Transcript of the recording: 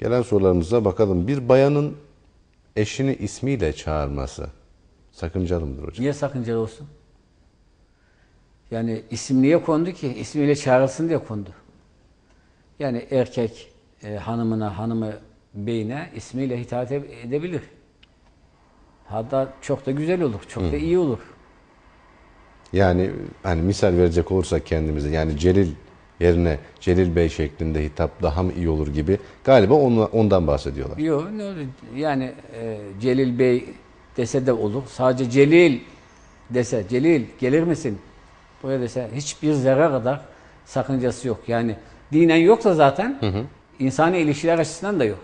Gelen sorularımıza bakalım. Bir bayanın eşini ismiyle çağırması sakıncalı mıdır hocam? Niye sakıncalı olsun? Yani isim niye kondu ki? İsmiyle çağrılsın diye kondu. Yani erkek e, hanımına, hanımı beyine ismiyle hitap ede- edebilir. Hatta çok da güzel olur, çok da iyi olur. Yani hani misal verecek olursak kendimize yani Celil yerine Celil Bey şeklinde hitap daha mı iyi olur gibi galiba ondan bahsediyorlar. Yok ne olur yani e, Celil Bey dese de olur. Sadece Celil dese, Celil gelir misin? Buraya dese hiçbir zerre kadar sakıncası yok. Yani dinen yoksa zaten insani ilişkiler açısından da yok.